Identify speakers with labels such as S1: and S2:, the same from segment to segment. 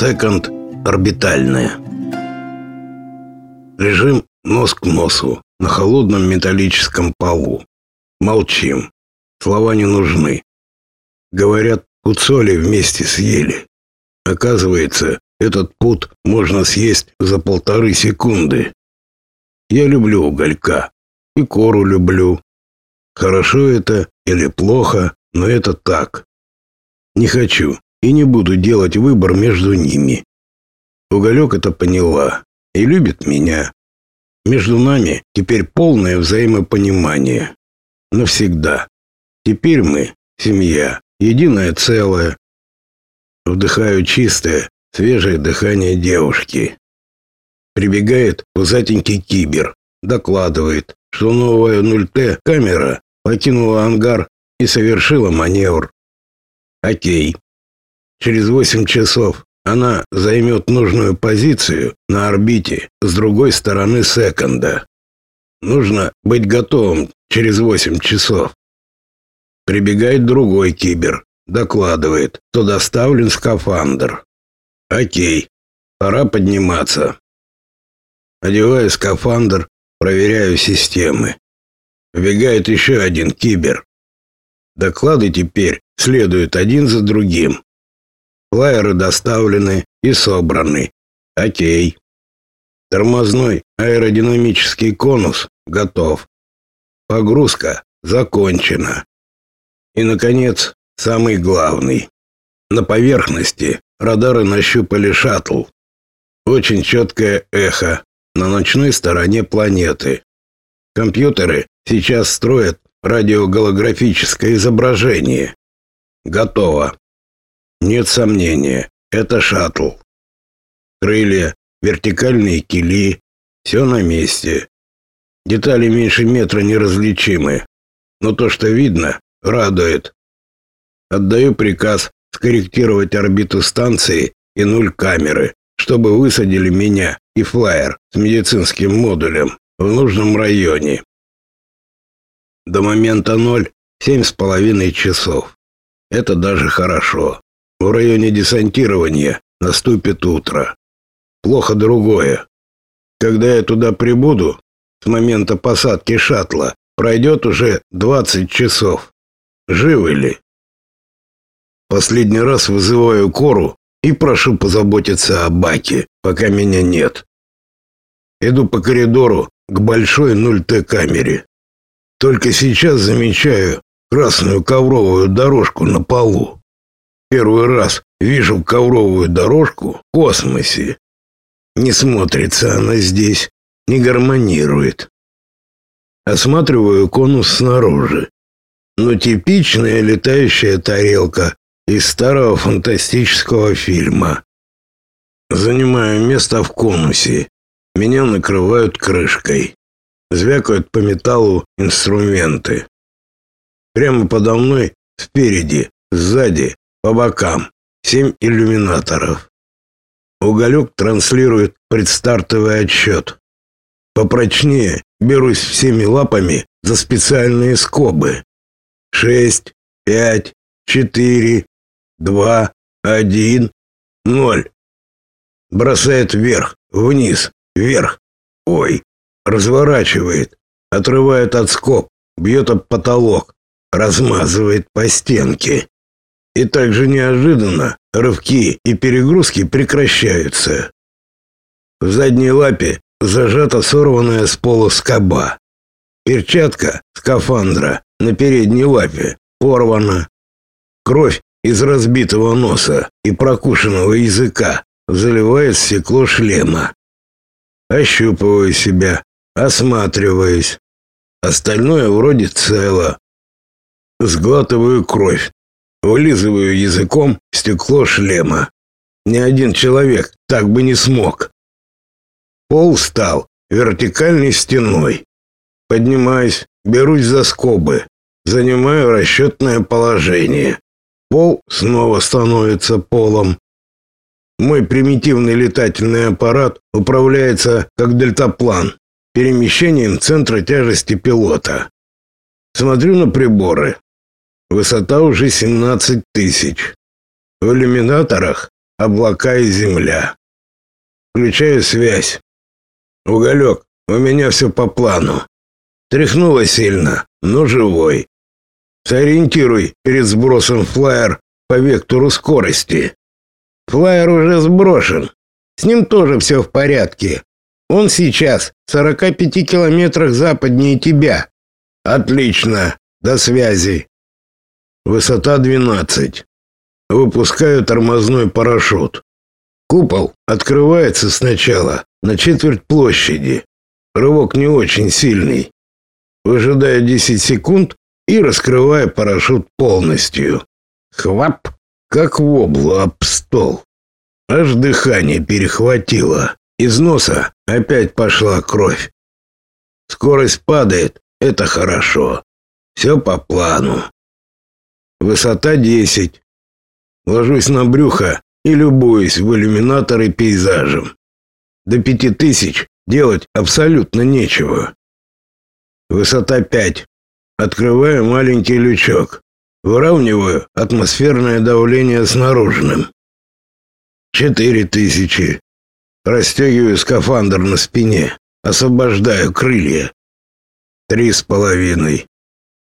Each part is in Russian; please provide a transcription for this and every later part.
S1: Секонд орбитальная. Лежим нос к носу на холодном металлическом полу. Молчим. Слова не нужны. Говорят, пуцоли вместе съели. Оказывается, этот пут можно съесть за полторы секунды. Я люблю уголька. И кору люблю. Хорошо это или плохо, но это так. Не хочу и не буду делать выбор между ними. Уголек это поняла и любит меня. Между нами теперь полное взаимопонимание. Навсегда. Теперь мы семья, единое целое. Вдыхаю чистое, свежее дыхание девушки. Прибегает пузатенький кибер, докладывает, что новая 0Т камера покинула ангар и совершила маневр. Окей. Через 8 часов она займет нужную позицию на орбите с другой стороны секонда. Нужно быть готовым через 8 часов. Прибегает другой кибер, докладывает, что доставлен скафандр. Окей, пора подниматься. Одеваю скафандр, проверяю системы. Вбегает еще один кибер. Доклады теперь следуют один за другим. Флайеры доставлены и собраны. Окей. Тормозной аэродинамический конус готов. Погрузка закончена. И, наконец, самый главный. На поверхности радары нащупали шаттл. Очень четкое эхо на ночной стороне планеты. Компьютеры сейчас строят радиоголографическое изображение. Готово. Нет сомнения, это шаттл. Крылья, вертикальные кили, все на месте. Детали меньше метра неразличимы, но то, что видно, радует. Отдаю приказ скорректировать орбиту станции и нуль камеры, чтобы высадили меня и флайер с медицинским модулем в нужном районе. До момента ноль семь с половиной часов. Это даже хорошо. В районе десантирования наступит утро. Плохо другое. Когда я туда прибуду, с момента посадки шаттла пройдет уже 20 часов. Живы ли? Последний раз вызываю Кору и прошу позаботиться о Баке, пока меня нет. Иду по коридору к большой 0Т камере. Только сейчас замечаю красную ковровую дорожку на полу. Первый раз вижу ковровую дорожку в космосе. Не смотрится она здесь, не гармонирует. Осматриваю конус снаружи. Ну, типичная летающая тарелка из старого фантастического фильма. Занимаю место в конусе. Меня накрывают крышкой. Звякают по металлу инструменты. Прямо подо мной, спереди, сзади, по бокам семь иллюминаторов. Уголек транслирует предстартовый отсчет. Попрочнее берусь всеми лапами за специальные скобы. Шесть, пять, четыре, два, один, ноль. Бросает вверх, вниз, вверх. Ой, разворачивает, отрывает от скоб, бьет об потолок, размазывает по стенке. И также неожиданно рывки и перегрузки прекращаются. В задней лапе зажата сорванная с пола скоба. Перчатка скафандра на передней лапе порвана. Кровь из разбитого носа и прокушенного языка заливает стекло шлема. Ощупываю себя, осматриваюсь. Остальное вроде цело. Сглатываю кровь, Вылизываю языком стекло шлема. Ни один человек так бы не смог. Пол стал вертикальной стеной. Поднимаюсь, берусь за скобы, занимаю расчетное положение. Пол снова становится полом. Мой примитивный летательный аппарат управляется как дельтаплан, перемещением центра тяжести пилота. Смотрю на приборы. Высота уже 17 тысяч. В иллюминаторах облака и земля. Включаю связь. Уголек, у меня все по плану. Тряхнуло сильно, но живой. Сориентируй перед сбросом флайер по вектору скорости. Флайер уже сброшен. С ним тоже все в порядке. Он сейчас в 45 километрах западнее тебя. Отлично. До связи. Высота 12. Выпускаю тормозной парашют. Купол открывается сначала на четверть площади. Рывок не очень сильный. Выжидаю 10 секунд и раскрываю парашют полностью. Хвап, как воблу об стол. Аж дыхание перехватило. Из носа опять пошла кровь. Скорость падает, это хорошо. Все по плану. Высота 10. Ложусь на брюхо и любуюсь в иллюминаторы пейзажем. До пяти тысяч делать абсолютно нечего. Высота 5. Открываю маленький лючок. Выравниваю атмосферное давление с наружным. Четыре тысячи. Расстегиваю скафандр на спине. Освобождаю крылья. Три с половиной.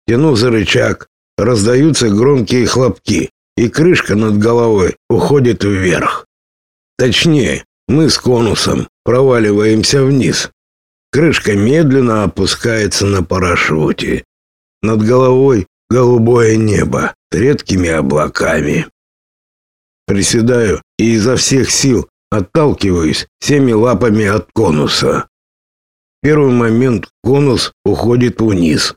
S1: Тяну за рычаг. Раздаются громкие хлопки, и крышка над головой уходит вверх. Точнее, мы с конусом проваливаемся вниз. Крышка медленно опускается на парашюте. Над головой голубое небо с редкими облаками. Приседаю и изо всех сил отталкиваюсь всеми лапами от конуса. В первый момент конус уходит вниз,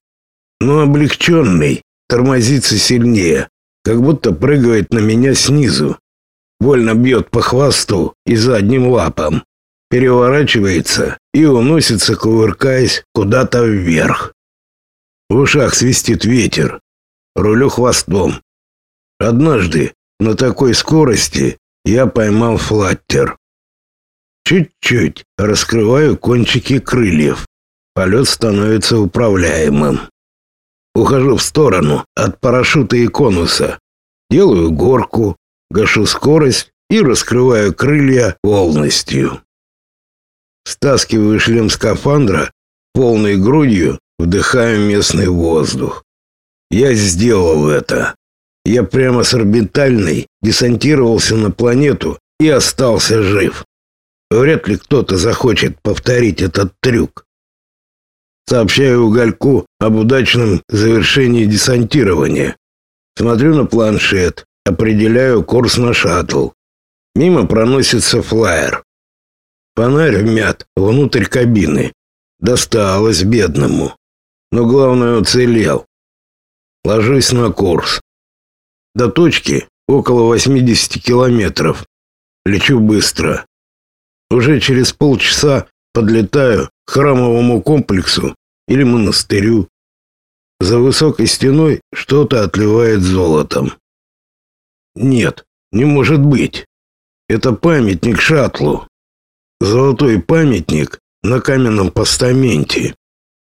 S1: но облегченный тормозится сильнее, как будто прыгает на меня снизу. Больно бьет по хвосту и задним лапам, переворачивается и уносится, кувыркаясь куда-то вверх. В ушах свистит ветер, рулю хвостом. Однажды на такой скорости я поймал флаттер. Чуть-чуть раскрываю кончики крыльев. Полет становится управляемым. Ухожу в сторону от парашюта и конуса. Делаю горку, гашу скорость и раскрываю крылья полностью. Стаскиваю шлем скафандра полной грудью, вдыхаю местный воздух. Я сделал это. Я прямо с орбитальной десантировался на планету и остался жив. Вряд ли кто-то захочет повторить этот трюк. Сообщаю Угольку об удачном завершении десантирования. Смотрю на планшет, определяю курс на шаттл. Мимо проносится флайер. Фонарь вмят внутрь кабины. Досталось бедному. Но главное уцелел. Ложусь на курс. До точки около 80 километров. Лечу быстро. Уже через полчаса подлетаю к храмовому комплексу или монастырю. За высокой стеной что-то отливает золотом. Нет, не может быть. Это памятник шаттлу. Золотой памятник на каменном постаменте.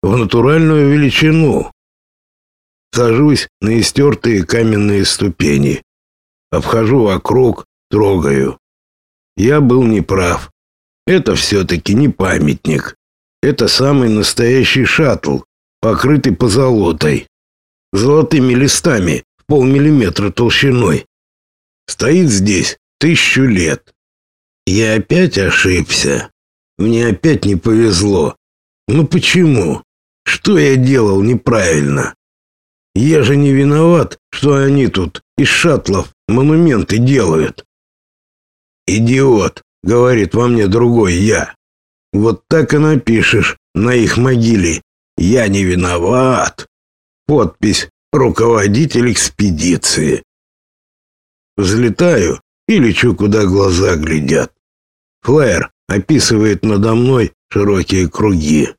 S1: В натуральную величину. Сажусь на истертые каменные ступени. Обхожу вокруг, трогаю. Я был неправ. Это все-таки не памятник. Это самый настоящий шаттл, покрытый позолотой. Золотыми листами в полмиллиметра толщиной. Стоит здесь тысячу лет. Я опять ошибся. Мне опять не повезло. Ну почему? Что я делал неправильно? Я же не виноват, что они тут из шаттлов монументы делают. Идиот, говорит во мне другой я. Вот так и напишешь на их могиле. Я не виноват. Подпись руководитель экспедиции. Взлетаю и лечу, куда глаза глядят. Флэр описывает надо мной широкие круги.